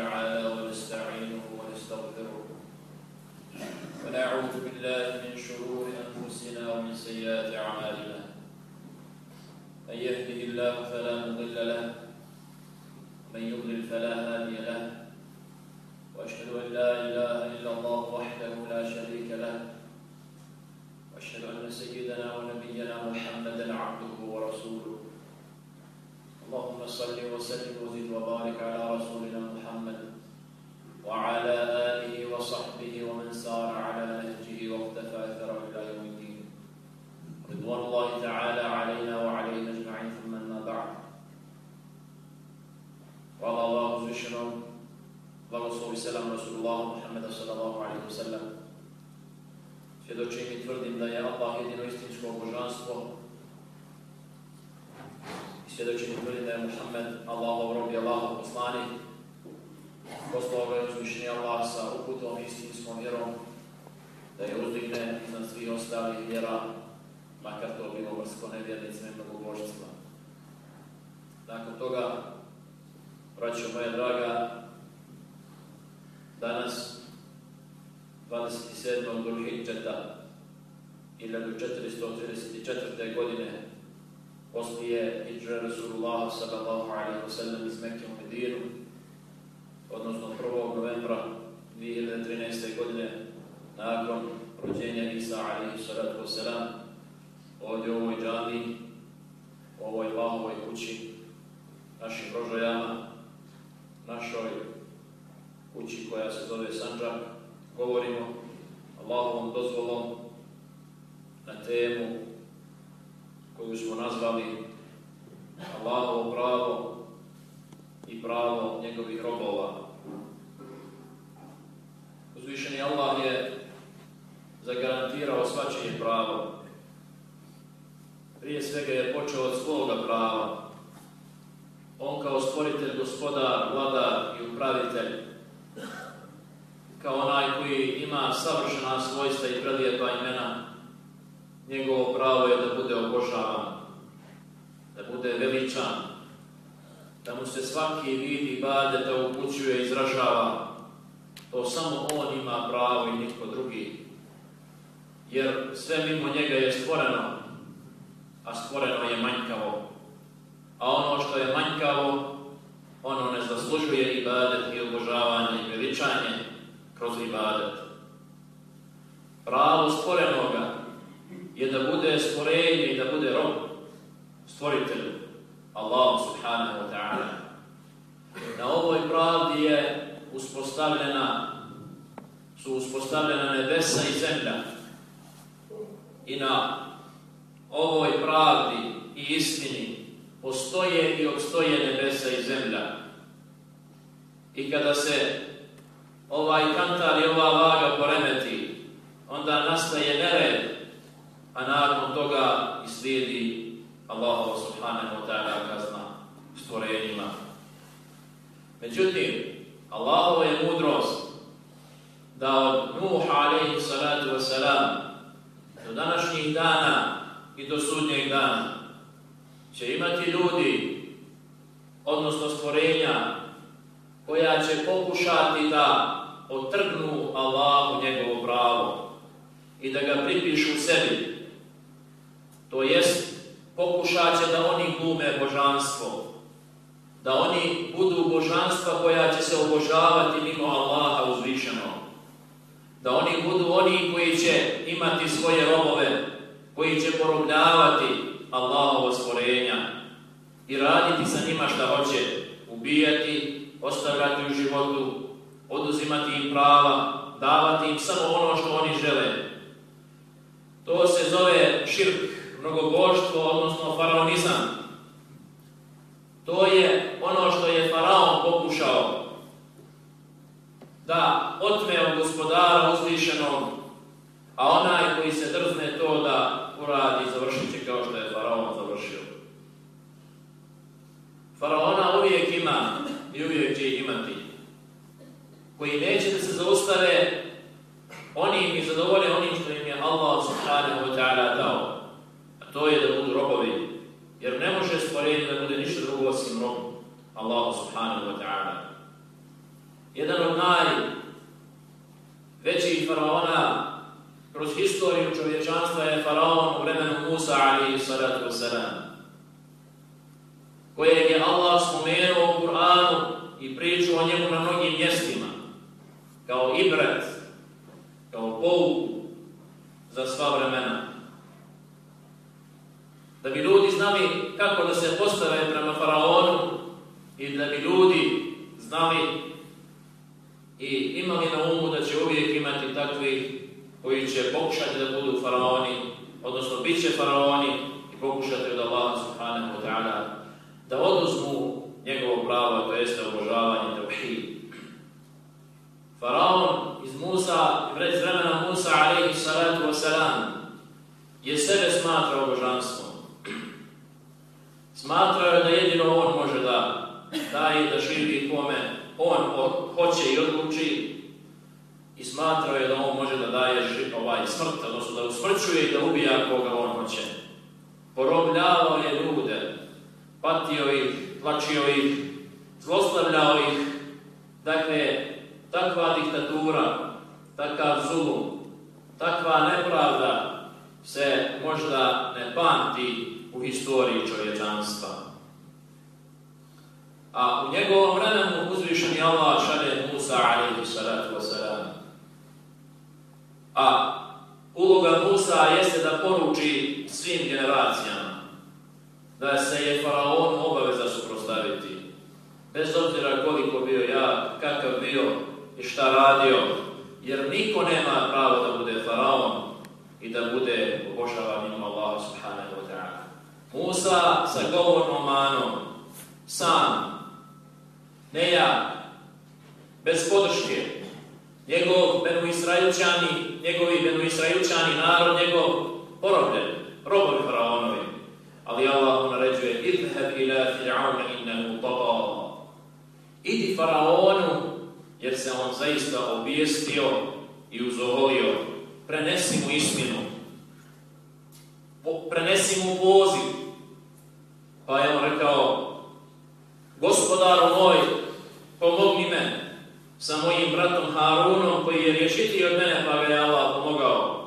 تعالى ونستعينه ونستغفره. ونعوذ بالله من شرور أنفسنا ومن سيئات أعمالنا. من يهده الله فلا مضل له ومن يضلل فلا هادي له. وأشهد أن لا إله إلا الله وحده لا شريك له. وأشهد أن سيدنا ونبينا محمدا عبده ورسوله. اللهم صل وسلم وزد وبارك على رسولنا محمد وعلى آله وصحبه ومن سار على نهجه واقتفى أثره إلى يوم الدين رضوان الله تعالى علينا وعلينا أجمعين ثم أما بعد قال الله زشنا Blagoslov i selam Rasulullah Muhammeda sallallahu alaihi wa sallam. Svjedočim i tvrdim da je Allah jedino istinsko božanstvo i tvrdi da je Muhammed Allahov rob i Allahov poslani. Poslao ga je uzvišeni Allah sa uputom i istinskom vjerom da je uzdigne iznad svih ostalih vjera makar to bilo vrsko nevjernicima i mnogobožstva. Nakon toga, braćo moje draga, Danas, 27. Dulhidžeta, 1434. godine, poslije Hidžra Rasulullah sallallahu alaihi wa sallam iz Mekke u Medinu, odnosno 1. novembra 2013. godine, nakon rođenja Isa alaihi sallatu wa sallam, ovdje u ovoj džami, u ovoj Allahovoj kući, našim rožajama, našoj kući koja se zove Sanđak, govorimo Allahovom dozvolom na temu koju smo nazvali Allahovo pravo i pravo njegovih robova. Ono ne zaslužuje ibadet i obožavanje i veličanje kroz ibadet. Pravo stvorenoga je da bude stvorenje i da bude rob stvoritelju Allah subhanahu wa ta'ala. Na ovoj pravdi je uspostavljena su uspostavljena nebesa i zemlja i na ovoj pravdi i istini postoje i obstoje nebesa i zemlja. I kada se ovaj kantar i ova vaga poremeti, onda nastaje nered, a nakon toga slijedi Allahova subhanahu wa ta'ala kazna stvorenjima. Međutim, Allahova je mudrost da od Nuh alaihi salatu wa salam do današnjih dana i do sudnjeg dana će imati ljudi, odnosno stvorenja, koja će pokušati da otrgnu Allahu njegovo pravo i da ga pripišu sebi. To jest, pokušat će da oni glume božanstvo, da oni budu božanstva koja će se obožavati mimo Allaha uzvišeno, da oni budu oni koji će imati svoje robove, koji će porobljavati Allah i raditi sa njima šta hoće, ubijati, ostavljati u životu, oduzimati im prava, davati im samo ono što oni žele. To se zove širk, mnogoboštvo, odnosno faraonizam. To je ono što je faraon pokušao da otme od gospodara uzvišenom, a onaj koji se drzne to da uradi, završit će kao što je faraon završio. Faraona uvijek ima i uvijek će imati koji neće da se zaustave oni i zadovolje onim što im je Allah subhanahu wa ta'ala dao. A to je da budu robovi. Jer ne može stvorenje da bude ništa drugo osim rob Allah subhanahu wa ta'ala. jedan od najvećih faraona kroz historiju čovječanstva je faraon u vremenu Musa alaihi salatu wasalam, kojeg je Allah spomenuo u Kur'anu i priču o njemu na mnogim mjestima, kao ibret, kao pouku za sva vremena. Da bi ljudi znali kako da se postave prema faraonu i da bi ljudi znali i imali na umu da će uvijek imati takvi koji će pokušati da budu faraoni, odnosno bit će faraoni i pokušati od Allaha subhanahu wa ta'ala da oduzmu njegovo pravo, to jeste obožavanje tevhid. Faraon iz Musa, iz vremena Musa alaihi salatu wasalam, je sebe smatrao božanstvom. Smatrao je da jedino on može da daje da živi kome on hoće i odluči i smatrao je da on može da daje ovaj smrt, odnosno da usmrćuje i da ubija koga on hoće. Porobljavao je ljude, patio ih, tlačio ih, zlostavljao ih. Dakle, takva diktatura, takav zulum, takva nepravda se možda ne pamti u historiji čovječanstva. A u njegovom vremenu uzvišeni Allah šalje Musa alaihi salatu wasalam. A uloga Musa jeste da poruči svim generacijama da se je faraon obaveza suprostaviti. Bez obzira koliko bio ja, kakav bio i šta radio, jer niko nema pravo da bude faraon i da bude obožavan ima Allah subhanahu wa ta'ala. Musa sa govornom manom, sam, ne ja, bez podrške, njegov Benu Israilčani, njegovi Benu Israilčani, narod njegov porobljen, robovi faraonovi. Ali Allah mu naređuje, idheb ila fir'auna innahu taba. Idi faraonu, jer se on zaista obijestio i uzoholio. Prenesi mu istinu. Prenesi mu poziv. Pa je on rekao, gospodaru moj, pomogni me sa mojim bratom Harunom koji je rješiti od mene pa ga je Allah pomogao.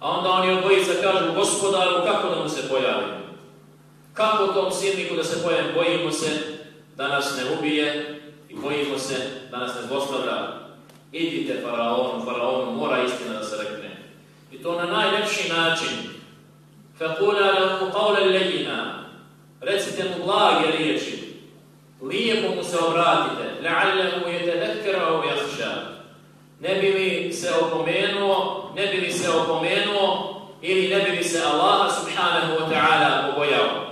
A onda oni obojica kažu gospodaru kako da mu se pojavi? Kako tom silniku da se pojem? Bojimo se da nas ne ubije i bojimo se da nas ne zlostavlja. Idite faraonu, faraonu mora istina da se rekne. I to na najljepši način. Fakula lahu qawla lejina. Recite mu blage riječi lijepo mu se obratite, la'allahu yatadhakkara aw yakhsha. Ne bi li se opomenuo, ne bi li se opomenuo ili ne bi li se Allah subhanahu wa ta'ala pobojao.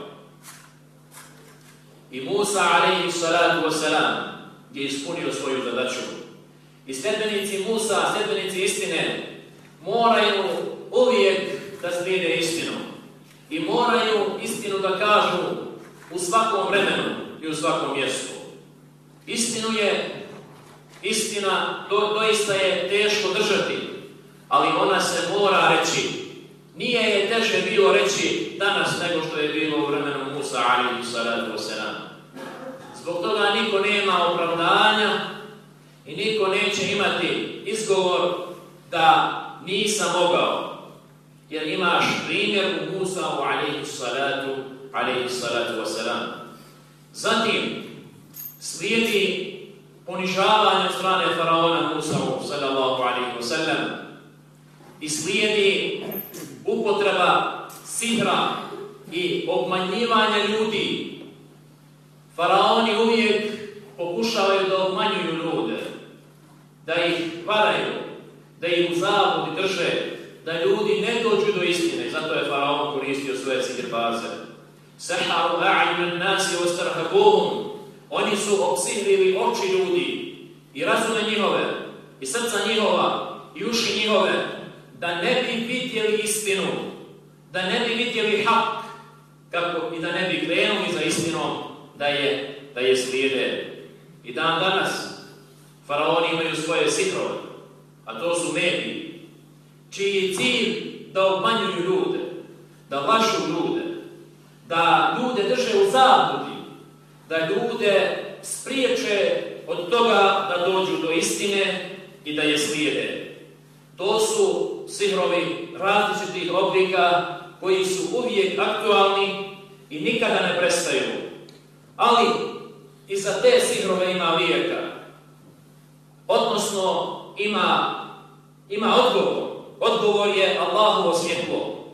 I Musa alejhi salatu wasalam je ispunio svoju zadaću. I sledbenici Musa, sledbenici istine, moraju uvijek da slijede istinu. I moraju istinu da kažu u svakom vremenu i u svakom mjestu. Istinu je, istina do, doista je teško držati, ali ona se mora reći. Nije je teže bilo reći danas nego što je bilo u vremenu Musa alaihi salatu wasalam. Zbog toga niko nema opravdanja i niko neće imati izgovor da nisam mogao. Jer imaš primjer u Musa u alaihi salatu, alaihi salatu wasalam. Zatim, slijedi ponižavanje strane faraona Musa sallallahu alaihi wasalam i slijedi upotreba sihra i obmanjivanja ljudi. Faraoni uvijek pokušavaju da obmanjuju ljude, da ih varaju, da ih u zavodi drže, da ljudi ne dođu do istine. Zato je faraon koristio svoje sigrbaze. Seharu a'yun nasi wastarhabuhum. Oni su obsihrili oči ljudi i razume njihove i srca njihova i uši njihove da ne bi vidjeli istinu, da ne bi vidjeli hak kako i da ne bi krenuli za istinom da je da je slijede. I dan danas faraoni imaju svoje sihrove, a to su mediji, čiji cilj da obmanjuju ljude, da vašu ljude, da ljude drže u zabludi, da ljude spriječe od toga da dođu do istine i da je slijede. To su sihrovi različitih oblika koji su uvijek aktualni i nikada ne prestaju. Ali i za te sihrove ima lijeka. Odnosno ima, ima odgovor. Odgovor je Allahovo svjetlo.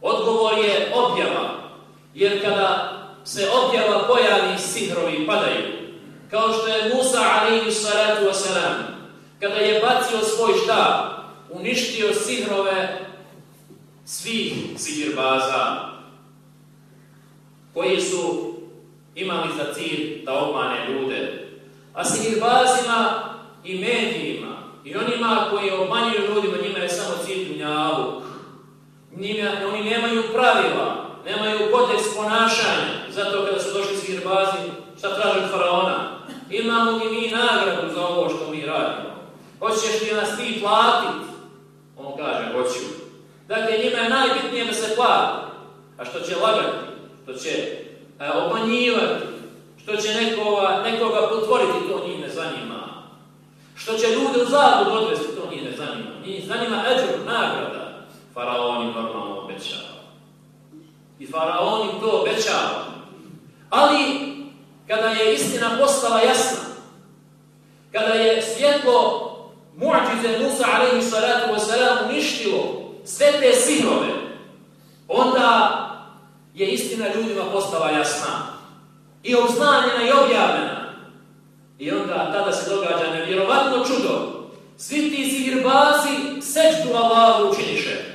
Odgovor je objava. Jer kada se objava pojavi, sihrovi padaju. Kao što je Musa alaihi salatu wasalam, kada je bacio svoj štab, uništio sihrove svih sihirbaza, koji su imali za cilj da obmane ljude. A sihirbazima i medijima i onima koji obmanjuju ljudima, njima je samo cilj dunjavuk. Oni nemaju pravila, nemaju kodeks ponašanja, zato kada su došli sihirbazi, šta traži faraona? Imamo li mi nagradu za ovo što mi radimo? Hoćeš li nas ti platiti? On kaže, hoću. Dakle, njima je najbitnije da se plati. A što će lagati? Što će E, obmanjivati? Što će nekoga, nekoga potvoriti? To njih ne zanima. Što će ljude u zabud odvesti? To njih ne zanima. Njih zanima eđer, nagrada. Faraon im normalno obećava. I faraon im to obećava. Ali, kada je istina postala jasna, kada je svjetlo muđize Musa alaihi salatu wasalam uništilo sve te sinove, onda je istina ljudima postala jasna i obznanjena i objavljena. I onda tada se događa nevjerovatno čudo. Svi ti sihirbazi seđu Allahu učiniše.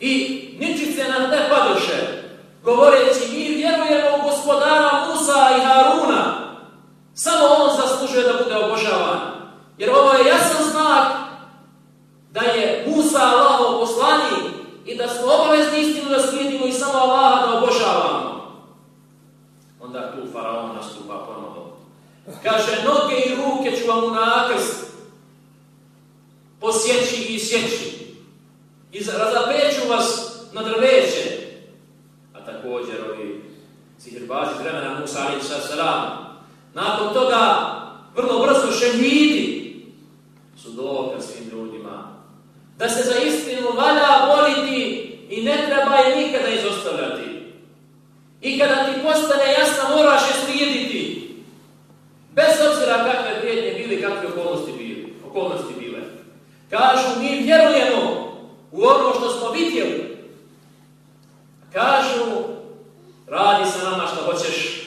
I ničice na ne padoše, govoreći mi vjerujemo u gospodara Musa i Haruna. Samo on zaslužuje da bude obožavan. Jer ovo je jasan znak da je Musa Allaho poslani i da smo obavezni istinu da slijedimo i samo Allah da obožavamo. Onda tu faraon nastupa ponovo. Kaže, noge i ruke ću vam u nakrst posjeći i sjeći. I razapeću vas na drveće. A također ovi sihirbazi vremena Musa alaihi sallam. Nakon toga vrlo brzo šehidi su dokaz svim ljudima. Da se za istinu valja voliti i ne treba je nikada Kažu, mi vjerujemo u ono što smo vidjeli. Kažu, radi sa nama što hoćeš.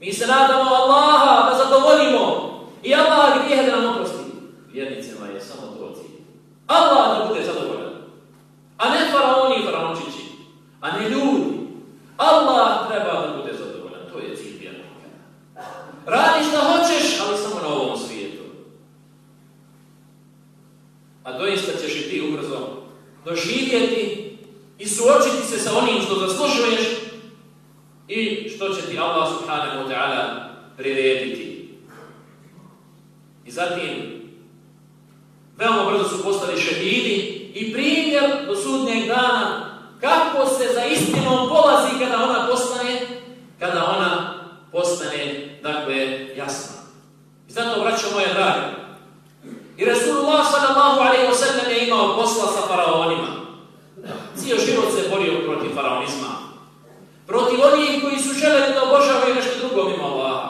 Mi se nadamo Allaha da zadovoljimo i Allah gdje da nam oprosti vjernicima je samo to cilj. Allah da bude zadovoljan. A ne faraoni i faraončići. A ne ljudi. Allah treba da bude zadovoljan. To je cilj vjernika. Radi što hoćeš, ali samo na ovom svijetu. A doista ćeš i ti ubrzo doživjeti i suočiti se sa onim što zaslužuješ i što će ti Allah subhanahu wa ta'ala prirediti. I zatim veoma brzo su postali šehidi i primjer do sudnjeg dana kako se za istinom polazi kada ona postane, kada ona postane, dakle, jasna. I zato, vraću moje drage, i Resulullah sallallahu alaihi wa sallam je imao posla sa faraonima. Cijel život se borio protiv faraonizma. Protiv onih koji su želeli da obožavaju nešto drugo mimo Allaha.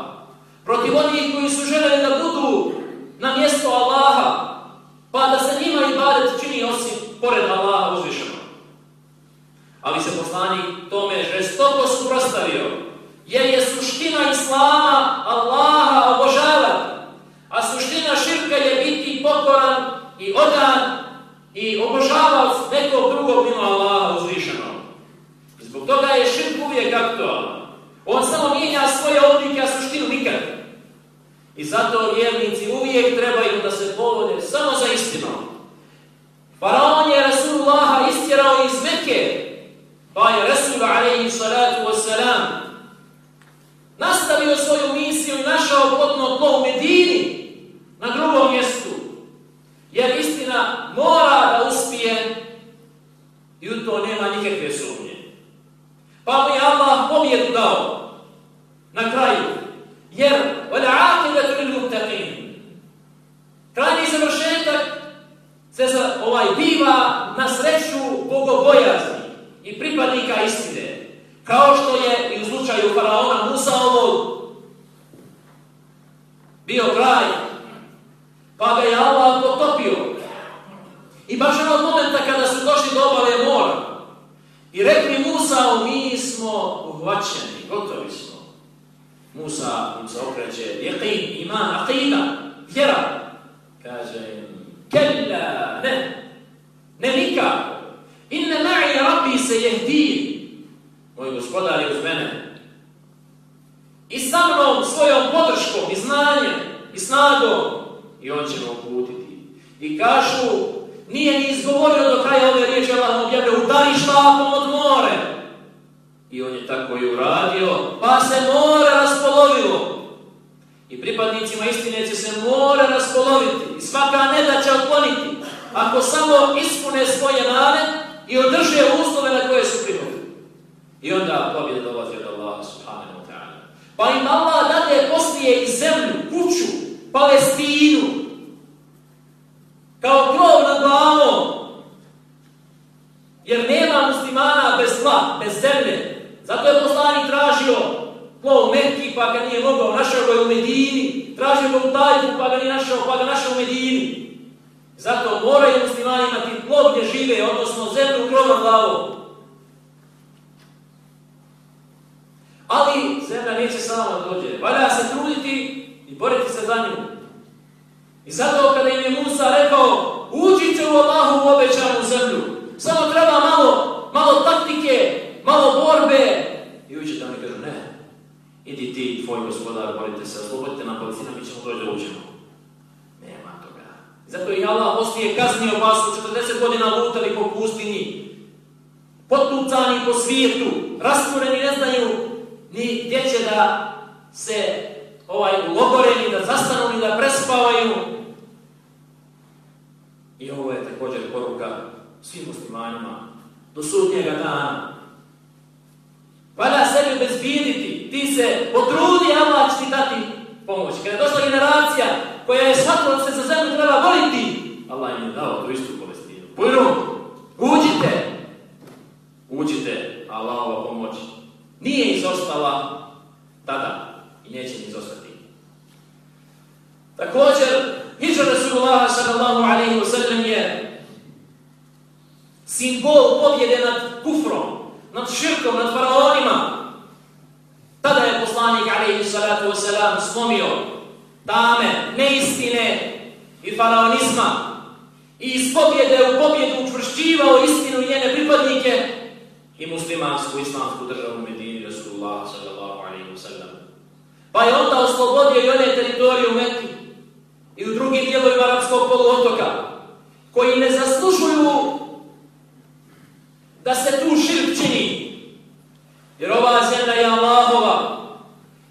Protiv onih koji su želeli da budu na mjesto Allaha, pa da se njima ibadet čini osim pored Allaha uzvišeno. Ali se poslanik tome žestoko suprostavio, jer je suština Islama Allaha obožavati, a suština širka je biti pokoran i odan i obožavac nekog drugog mimo Allaha uzvišeno. Zbog toga je širk uvijek aktualan. On samo mijenja svoje odlike, a suštinu nikad. I zato vjernici uvijek trebaju da se povode samo za istinom. Faraon je Rasul baš od momenta kada su došli do obale mora i rekli Musa, mi smo uhvaćeni, gotovi smo. Musa im se okreće, jeqin, iman, aqida, vjera. Kaže im, kella, ne, ne nikako. Inne ma'i rabbi se jehdi. Moj gospodar je uz mene. I sa mnom, svojom podrškom, i znanjem, i snagom, i on će me uputiti. I kažu, nije ni izgovorio do kraja ove riječi, Allah objavio, udari štapom od more. I on je tako i uradio, pa se more raspolovilo. I pripadnicima istine će se more raspoloviti. I svaka neda će otkloniti. Ako samo ispune svoje nane i održe uslove na koje su primili. I onda pobjede dolazi od Allaha subhanahu wa ta'ala. Pa im Allah dade poslije i zemlju, kuću, Palestinu, kao krov nad glavom. Jer nema muslimana bez tla, bez zemlje. Zato je poslanik tražio tlo u Mekki, pa ga nije mogao, našao ga u Medini. Tražio ga u Tajfu, pa ga nije našao, pa ga našao u Medini. Zato moraju muslimani imati tlo gdje žive, odnosno zemlju krov nad glavom. Ali zemlja neće sama dođe. Valja se truditi i boriti se za nju. I zato kada im je Musa rekao uđite u Allahu u obećanu zemlju. Samo treba malo, malo taktike, malo borbe. I uđete, oni kažu ne. Idi ti, tvoj gospodar, borite se, oslobodite na policina, mi ćemo doći da uđemo. Nema toga. Zato je Allah poslije kasnije vas u 40 godina lutali po pustinji. Potucani po svijetu, rastureni, ne znaju ni gdje će da se ovaj logoreni, da zastanu, i da prespavaju. I ovo je također poruka svim muslimanima do sudnjega dana. Pa Valja sebi bezbiditi, ti se potrudi, Allah će ti dati pomoć. Kada je došla generacija koja je shvatila da se za zemlju treba voliti, Allah im je dao tu istu Palestinu. Pojru, uđite, uđite, Allahova pomoć nije izostala tada i neće ni izostati. Također, Hidža Rasulullah sallallahu alaihi wa sallam je simbol pobjede nad kufrom, nad širkom, nad faraonima. Tada je poslanik alaihi salatu wa sallam spomio tame, neistine i faraonizma i iz pobjede u pobjedu učvršćivao istinu i njene pripadnike i muslimansku, islamsku državu Medini Rasulullah sallallahu alaihi wa sallam. Pa je onda oslobodio i one teritorije u Mekki i u drugim dijelovima Arabskog poluotoka koji ne zaslužuju da se tu širk čini. Jer ova zemlja je Allahova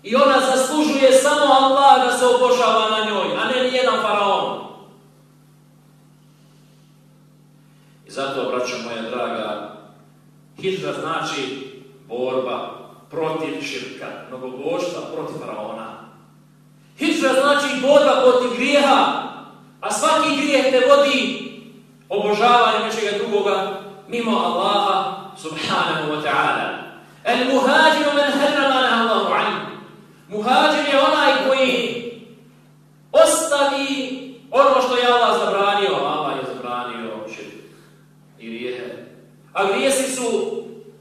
i ona zaslužuje samo Allah da se obožava na njoj, a ne nijedan faraon. I zato, braćo moja draga, hijra znači borba protiv širka, mnogobožstva protiv faraona. Hidra znači borba protiv grijeha, a svaki grijeh te vodi obožavanje nečega drugoga mimo Allaha subhanahu wa ta'ala. El muhađiru men hrama Allahu anhu. Muhađir je onaj koji ostavi ono što je Allah zabranio. Allah je zabranio širk i grijehe. A grijesi su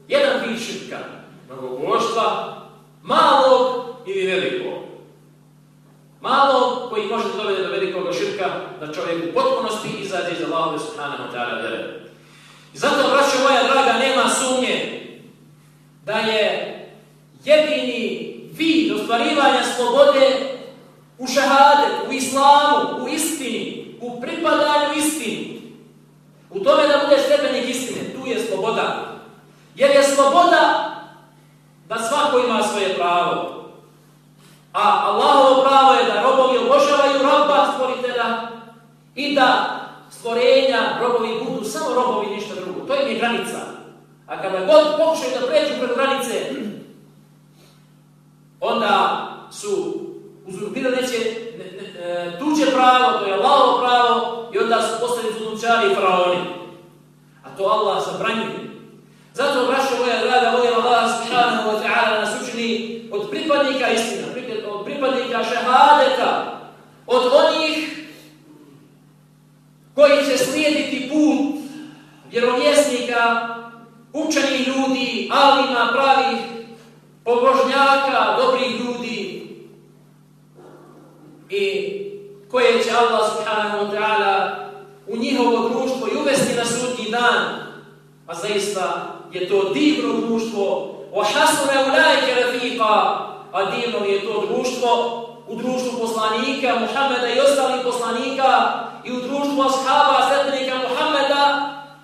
jedan vid širka, mnogoboštva, malog ili velikog. Malo koji može dovede do velikog širka da čovjek u potpunosti izađe iz Allahove subhanahu wa ta'ala vjere. I zato, braćo moja draga, nema sumnje da je jedini vid ostvarivanja slobode u šahadet, u islamu, u istini, u pripadanju istini. U tome da budeš stepenik istine, tu je sloboda. Jer je sloboda da svako ima svoje pravo. A Allahovo pravo je da robovi obožavaju roba stvoritelja i da stvorenja robovi budu samo robovi ništa drugo. To je granica. A kada god pokušaju da pređu pred granice, onda su uzurpirali neće ne, ne, e, tuđe pravo, to je Allahovo pravo, i onda su postali zlunčari i faraoni. A to Allah zabranjuje. Zato, braćo moja draga, volim Allah subhanahu wa ta'ala nas učini od pripadnika istina, od pripadnika šehadeta, od onih koji će slijediti put vjerovjesnika, učenih ljudi, alima, pravih, pobožnjaka, dobrih ljudi i koje će Allah subhanahu wa ta'ala u njihovo društvo i uvesti na sudnji dan. A zaista je to divno društvo. O hasune u lajke rafiqa. A divno je to društvo u društvu poslanika Muhammeda i ostalih poslanika i u društvu ashaba, sredbenika Muhammeda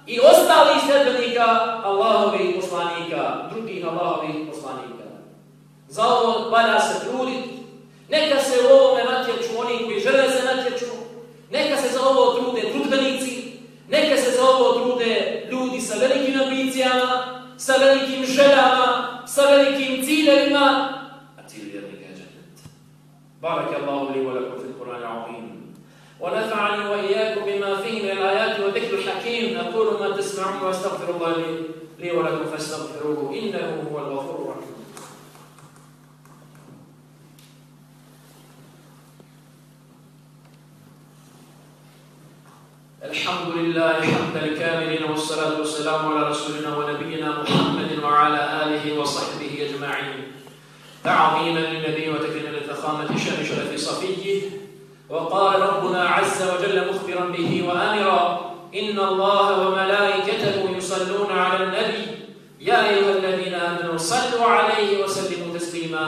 i ostalih sredbenika Allahovih poslanika, drugih Allahovih poslanika. Za ovo valja se truditi. Neka se u ovome natječu oni koji žele se natječu, Neka se za ovo trude trudbenici, neka se za ovo trude ljudi sa velikim ambicijama, sa velikim željama, sa velikim ciljevima, Allahu li wa lakum fil Qur'an al-Azim. ونفعني وإياكم بما فيه من الآيات والذكر الحكيم أقول ما تسمعون وأستغفر الله لي ولكم فاستغفروه. إنه هو الغفور الرحيم. الحمد لله حمد الكاملين والصلاة والسلام على رسولنا ونبينا محمد وعلى آله وصحبه أجمعين. تعظيما للنبي وتكريما للفخامة شان شرف صفيه وقال ربنا عز وجل مخبرا به وآمرا إن الله وملائكته يصلون على النبي. يا أيها الذين آمنوا صلوا عليه وسلموا تسليما.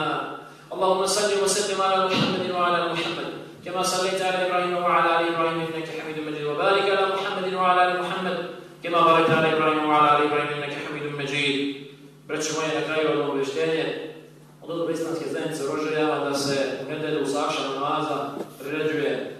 اللهم صل وسلم على محمد وعلى محمد. كما صليت على إبراهيم وعلى آل إبراهيم إنك حميد مجيد. وبارك على محمد وعلى آل محمد. كما باركت على إبراهيم وعلى آل إبراهيم إنك حميد مجيد. Braćo moje, na kraju ovo obveštenje, onda dobro islamske zajednice rožajava da se u nedelju saša maza priređuje